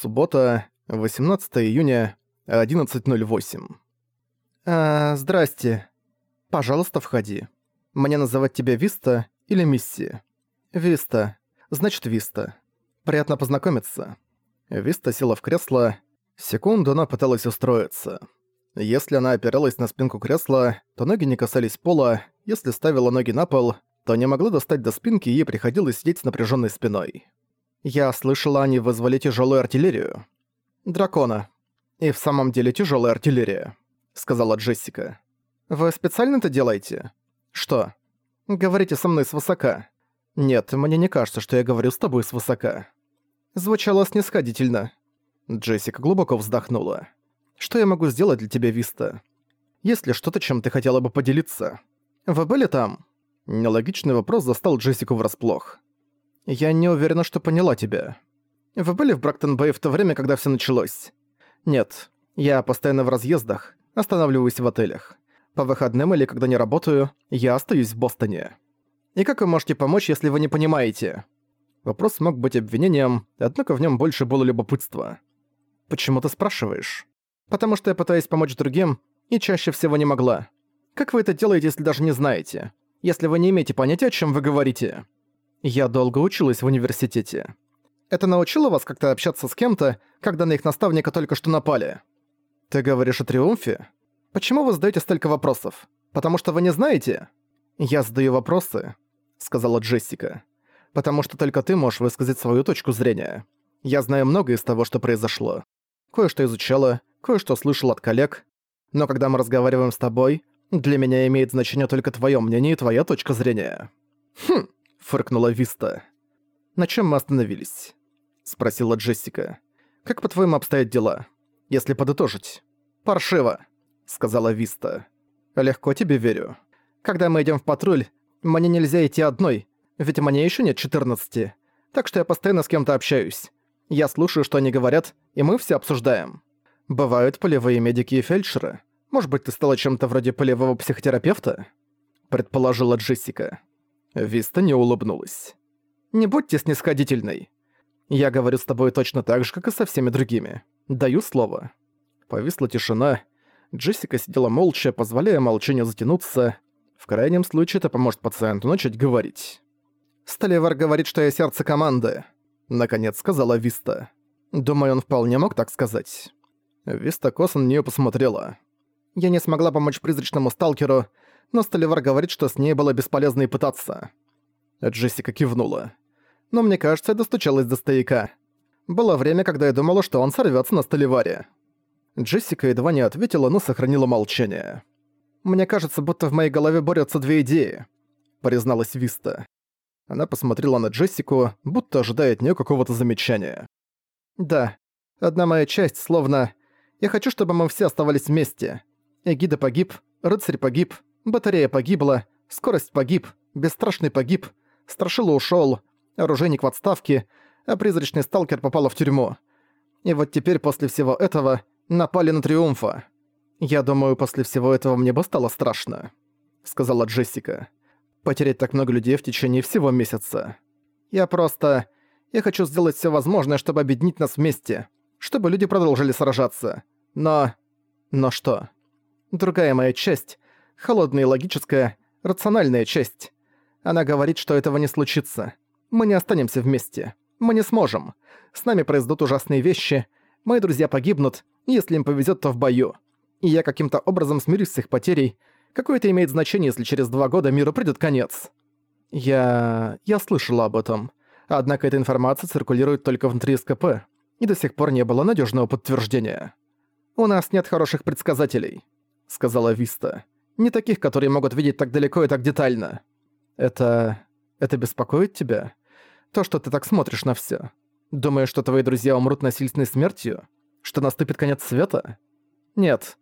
Суббота, 18 июня, 11.08. «А, здрасте. Пожалуйста, входи. Мне называть тебя Виста или Мисси?» «Виста. Значит, Виста. Приятно познакомиться». Виста села в кресло. Секунду она пыталась устроиться. Если она опиралась на спинку кресла, то ноги не касались пола, если ставила ноги на пол, то не могла достать до спинки и ей приходилось сидеть с напряженной спиной. Я слышала, они вызвали тяжелую артиллерию. Дракона. И в самом деле тяжелая артиллерия, сказала Джессика. Вы специально это делаете? Что? Говорите со мной свысока. Нет, мне не кажется, что я говорю с тобой свысока. Звучало снисходительно. Джессика глубоко вздохнула. Что я могу сделать для тебя, Виста? Есть ли что-то, чем ты хотела бы поделиться? Вы были там? Нелогичный вопрос застал Джессику врасплох. «Я не уверена, что поняла тебя. Вы были в Брактон-Бэй в то время, когда все началось?» «Нет. Я постоянно в разъездах, останавливаюсь в отелях. По выходным или когда не работаю, я остаюсь в Бостоне. И как вы можете помочь, если вы не понимаете?» Вопрос мог быть обвинением, однако в нем больше было любопытства. «Почему ты спрашиваешь?» «Потому что я пытаюсь помочь другим, и чаще всего не могла. Как вы это делаете, если даже не знаете? Если вы не имеете понятия, о чем вы говорите?» Я долго училась в университете. Это научило вас как-то общаться с кем-то, когда на их наставника только что напали? Ты говоришь о триумфе? Почему вы задаете столько вопросов? Потому что вы не знаете? Я задаю вопросы, сказала Джессика. Потому что только ты можешь высказать свою точку зрения. Я знаю много из того, что произошло. Кое-что изучала, кое-что слышал от коллег. Но когда мы разговариваем с тобой, для меня имеет значение только твое мнение и твоя точка зрения. Хм, фыркнула Виста. «На чем мы остановились?» — спросила Джессика. «Как, по-твоему, обстоят дела? Если подытожить?» «Паршиво», — сказала Виста. «Легко тебе верю. Когда мы идем в патруль, мне нельзя идти одной, ведь мне еще нет 14. Так что я постоянно с кем-то общаюсь. Я слушаю, что они говорят, и мы все обсуждаем. Бывают полевые медики и фельдшеры. Может быть, ты стала чем-то вроде полевого психотерапевта?» предположила Джессика. Виста не улыбнулась. «Не будьте снисходительной. Я говорю с тобой точно так же, как и со всеми другими. Даю слово». Повисла тишина. Джессика сидела молча, позволяя молчанию затянуться. В крайнем случае это поможет пациенту начать говорить. «Столивар говорит, что я сердце команды», — наконец сказала Виста. Думаю, он вполне мог так сказать. Виста косо на неё посмотрела. «Я не смогла помочь призрачному сталкеру, но Столивар говорит, что с ней было бесполезно и пытаться. Джессика кивнула. Но мне кажется, я достучалась до стояка. Было время, когда я думала, что он сорвётся на Столиваре. Джессика едва не ответила, но сохранила молчание. «Мне кажется, будто в моей голове борются две идеи», — призналась Виста. Она посмотрела на Джессику, будто ожидая от неё какого-то замечания. «Да, одна моя часть, словно... Я хочу, чтобы мы все оставались вместе. Эгида погиб, рыцарь погиб, Батарея погибла, скорость погиб, бесстрашный погиб, Страшила ушёл, оружейник в отставке, а призрачный сталкер попала в тюрьму. И вот теперь после всего этого напали на Триумфа. Я думаю, после всего этого мне бы стало страшно», — сказала Джессика. «Потерять так много людей в течение всего месяца. Я просто... Я хочу сделать всё возможное, чтобы объединить нас вместе, чтобы люди продолжили сражаться. Но... Но что? Другая моя часть холодная и логическая, рациональная часть. Она говорит, что этого не случится. Мы не останемся вместе. Мы не сможем. С нами произойдут ужасные вещи. Мои друзья погибнут, если им повезет, то в бою. И я каким-то образом смирюсь с их потерей. Какое это имеет значение, если через два года миру придет конец? Я... я слышала об этом. Однако эта информация циркулирует только внутри СКП, и до сих пор не было надежного подтверждения. «У нас нет хороших предсказателей», — сказала Виста. Не таких, которые могут видеть так далеко и так детально. Это... это беспокоит тебя? То, что ты так смотришь на всё. Думаешь, что твои друзья умрут насильственной смертью? Что наступит конец света? Нет.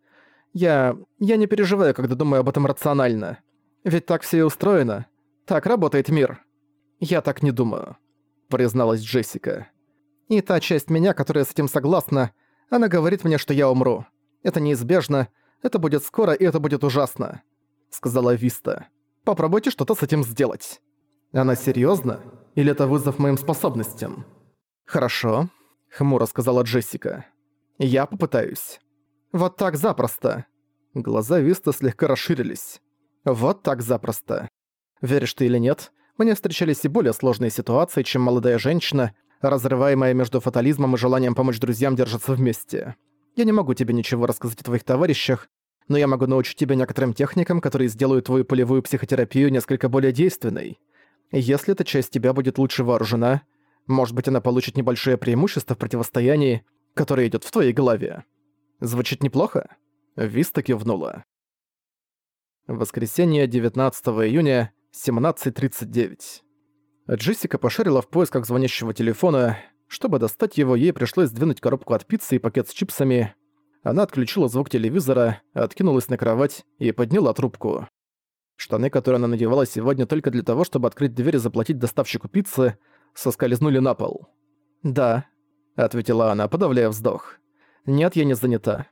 Я... я не переживаю, когда думаю об этом рационально. Ведь так всё и устроено. Так работает мир. Я так не думаю, призналась Джессика. И та часть меня, которая с этим согласна, она говорит мне, что я умру. Это неизбежно, это будет скоро, и это будет ужасно», — сказала Виста. «Попробуйте что-то с этим сделать». «Она серьёзно? Или это вызов моим способностям?» «Хорошо». — хмуро сказала Джессика. «Я попытаюсь». «Вот так запросто». Глаза Виста слегка расширились. «Вот так запросто. Веришь ты или нет, мне встречались и более сложные ситуации, чем молодая женщина, разрываемая между фатализмом и желанием помочь друзьям держаться вместе. Я не могу тебе ничего рассказать о твоих товарищах, но я могу научить тебя некоторым техникам, которые сделают твою полевую психотерапию несколько более действенной. Если эта часть тебя будет лучше вооружена, может быть, она получит небольшое преимущество в противостоянии, которое идет в твоей голове. Звучит неплохо?» Виста кивнула. Воскресенье, 19 июня, 17.39. Джессика пошарила в поисках звонящего телефона. Чтобы достать его, ей пришлось сдвинуть коробку от пиццы и пакет с чипсами. Она отключила звук телевизора, откинулась на кровать и подняла трубку. Штаны, которые она надевала сегодня только для того, чтобы открыть дверь и заплатить доставщику пиццы, соскользнули на пол. «Да», — ответила она, подавляя вздох. «Нет, я не занята.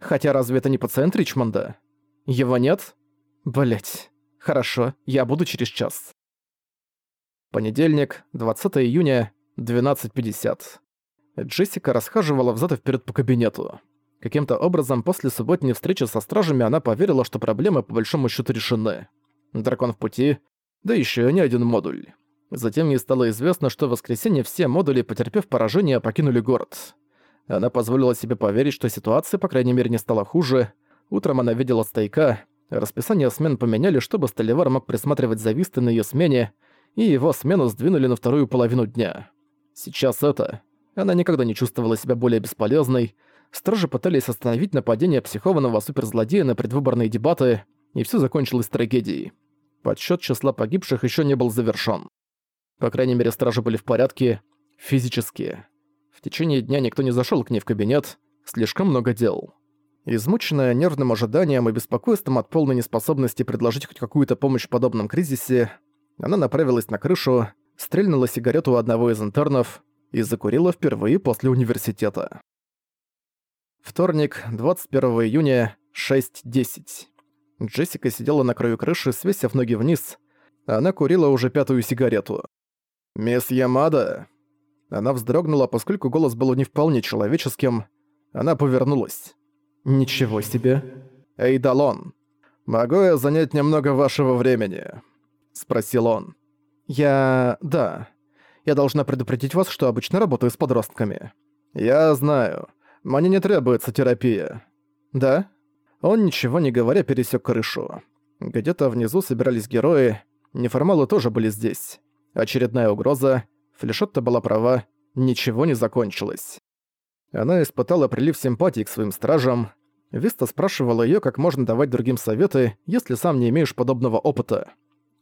Хотя разве это не пациент Ричмонда? Его нет? Блять. Хорошо, я буду через час». Понедельник, 20 июня, 12.50. Джессика расхаживала взад и вперед по кабинету. Каким-то образом после субботней встречи со стражами она поверила, что проблемы по большому счету решены. Дракон в пути, да еще не один модуль. Затем ей стало известно, что в воскресенье все модули, потерпев поражение, покинули город. Она позволила себе поверить, что ситуация, по крайней мере, не стала хуже. Утром она видела стойка. Расписание смен поменяли, чтобы Столивар мог присматривать за Вистой на её смене, и его смену сдвинули на вторую половину дня. Сейчас это... Она никогда не чувствовала себя более бесполезной. Стражи пытались остановить нападение психованного суперзлодея на предвыборные дебаты, и всё закончилось трагедией. Подсчёт числа погибших ещё не был завершён. По крайней мере, стражи были в порядке, физически. В течение дня никто не зашел к ней в кабинет, слишком много дел. Измученная нервным ожиданием и беспокойством от полной неспособности предложить хоть какую-то помощь в подобном кризисе, она направилась на крышу, стрельнула сигарету у одного из интернов и закурила впервые после университета. Вторник, 21 июня, 6.10. Джессика сидела на краю крыши, свесив ноги вниз. Она курила уже пятую сигарету. «Мисс Ямада!» Она вздрогнула, поскольку голос был не вполне человеческим. Она повернулась. «Ничего себе!» «Эйдалон, могу я занять немного вашего времени?» Спросил он. «Я... да. Я должна предупредить вас, что обычно работаю с подростками». «Я знаю. Мне не требуется терапия». «Да?» Он, ничего не говоря, пересек крышу. Где-то внизу собирались герои, неформалы тоже были здесь. Очередная угроза. Флешотта была права. Ничего не закончилось. Она испытала прилив симпатии к своим стражам. Виста спрашивала её, как можно давать другим советы, если сам не имеешь подобного опыта.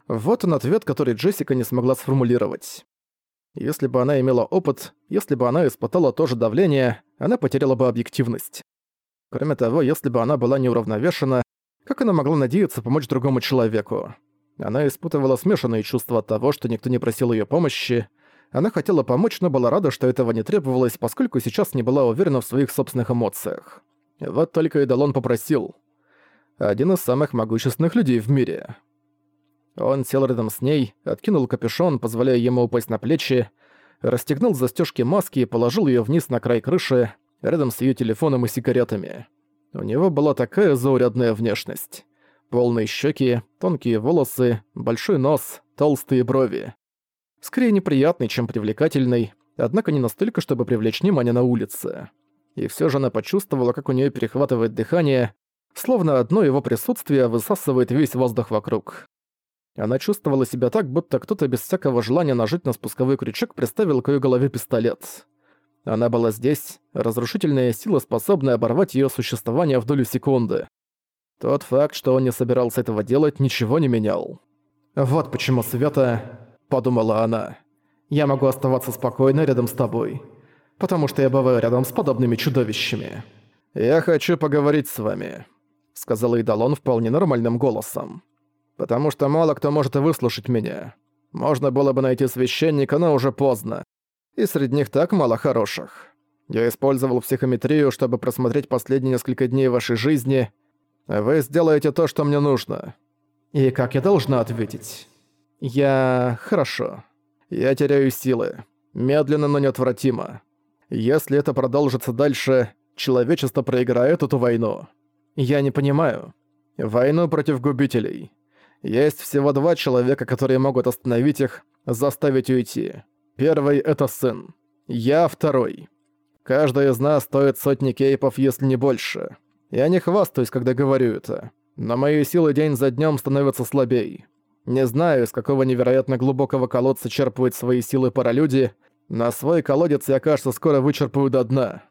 Вот он ответ, который Джессика не смогла сформулировать. Если бы она имела опыт, если бы она испытала то же давление, она потеряла бы объективность. Кроме того, если бы она была неуравновешена, как она могла надеяться помочь другому человеку? Она испытывала смешанные чувства от того, что никто не просил её помощи. Она хотела помочь, но была рада, что этого не требовалось, поскольку сейчас не была уверена в своих собственных эмоциях. Вот только Эдалон попросил. Один из самых могущественных людей в мире. Он сел рядом с ней, откинул капюшон, позволяя ему упасть на плечи, расстегнул застежки маски и положил ее вниз на край крыши, рядом с ее телефоном и сигаретами. У него была такая заурядная внешность. Полные щеки, тонкие волосы, большой нос, толстые брови. Скорее неприятный, чем привлекательный, однако не настолько, чтобы привлечь внимание на улице. И все же она почувствовала, как у нее перехватывает дыхание, словно одно его присутствие высасывает весь воздух вокруг. Она чувствовала себя так, будто кто-то без всякого желания нажать на спусковой крючок приставил к ее голове пистолет. Она была здесь, разрушительная сила, способная оборвать ее существование в долю секунды. Тот факт, что он не собирался этого делать, ничего не менял. «Вот почему, Света...» – подумала она. «Я могу оставаться спокойно рядом с тобой. Потому что я бываю рядом с подобными чудовищами». «Я хочу поговорить с вами», – сказал Идалон вполне нормальным голосом. «Потому что мало кто может выслушать меня. Можно было бы найти священника, но уже поздно. И среди них так мало хороших. Я использовал психометрию, чтобы просмотреть последние несколько дней вашей жизни, вы сделаете то, что мне нужно. И как я должна ответить? Я... хорошо. Я теряю силы. Медленно, но неотвратимо. Если это продолжится дальше, человечество проиграет эту войну. Я не понимаю. Войну против губителей. Есть всего два человека, которые могут остановить их, заставить уйти. Первый — это сын. Я второй. Каждый из нас стоит сотни кейпов, если не больше. Я не хвастаюсь, когда говорю это. Но мои силы день за днем становятся слабей. Не знаю, из какого невероятно глубокого колодца черпают свои силы паралюди, но свой колодец я, кажется, скоро вычерпаю до дна.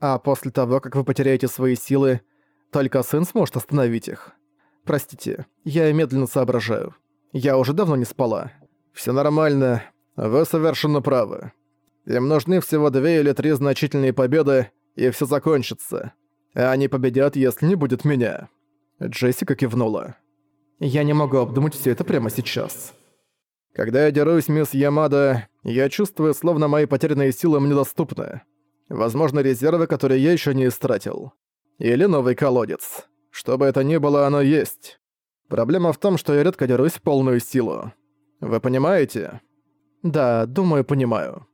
А после того, как вы потеряете свои силы, только сын сможет остановить их. Простите, я медленно соображаю. Я уже давно не спала. Все нормально. Вы совершенно правы. Им нужны всего две или три значительные победы, и все закончится. А они победят, если не будет меня». Джессика кивнула. «Я не могу обдумать все это прямо сейчас». «Когда я дерусь, мисс Ямада, я чувствую, словно мои потерянные силы мне доступны. Возможно, резервы, которые я еще не истратил. Или новый колодец. Что бы это ни было, оно есть. Проблема в том, что я редко дерусь в полную силу. Вы понимаете? Да, думаю, понимаю.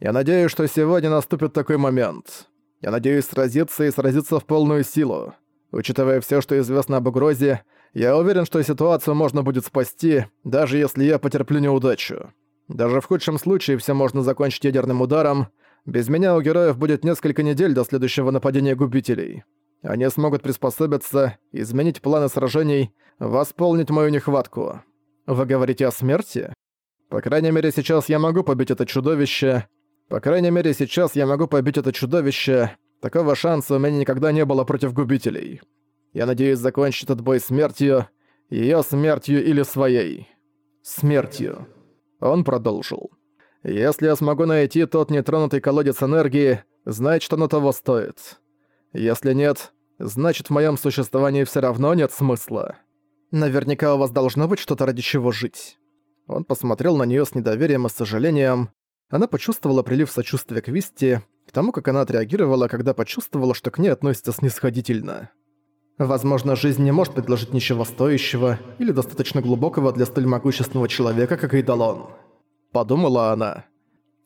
Я надеюсь, что сегодня наступит такой момент. Я надеюсь сразиться и сразиться в полную силу. Учитывая все, что известно об угрозе, я уверен, что ситуацию можно будет спасти, даже если я потерплю неудачу. Даже в худшем случае все можно закончить ядерным ударом. Без меня у героев будет несколько недель до следующего нападения губителей. Они смогут приспособиться, изменить планы сражений, восполнить мою нехватку. Вы говорите о смерти? По крайней мере, сейчас я могу побить это чудовище, по крайней мере, сейчас я могу побить это чудовище. Такого шанса у меня никогда не было против губителей. Я надеюсь закончить этот бой смертью, её смертью или своей. Смертью. Он продолжил. Если я смогу найти тот нетронутый колодец энергии, значит оно того стоит. Если нет, значит в моём существовании всё равно нет смысла. Наверняка у вас должно быть что-то ради чего жить. Он посмотрел на неё с недоверием и сожалением. Она почувствовала прилив сочувствия к Висте, к тому, как она отреагировала, когда почувствовала, что к ней относятся снисходительно. Возможно, жизнь не может предложить ничего стоящего или достаточно глубокого для столь могущественного человека, как Эйдалон. Подумала она.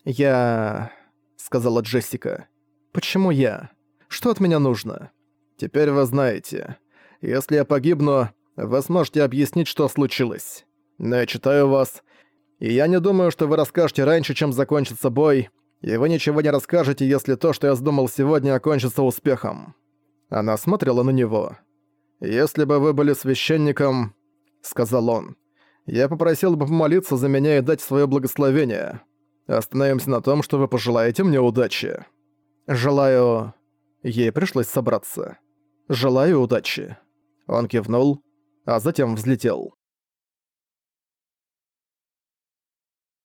«Я...» — сказала Джессика. «Почему я? Что от меня нужно?» «Теперь вы знаете. Если я погибну, вы сможете объяснить, что случилось. Но я читаю вас, и я не думаю, что вы расскажете раньше, чем закончится бой, и вы ничего не расскажете, если то, что я задумал сегодня, окончится успехом». Она смотрела на него. «Если бы вы были священником», — сказал он, — «я попросил бы помолиться за меня и дать свое благословение. Остановимся на том, что вы пожелаете мне удачи». «Желаю...» Ей пришлось собраться. «Желаю удачи». Он кивнул, а затем взлетел.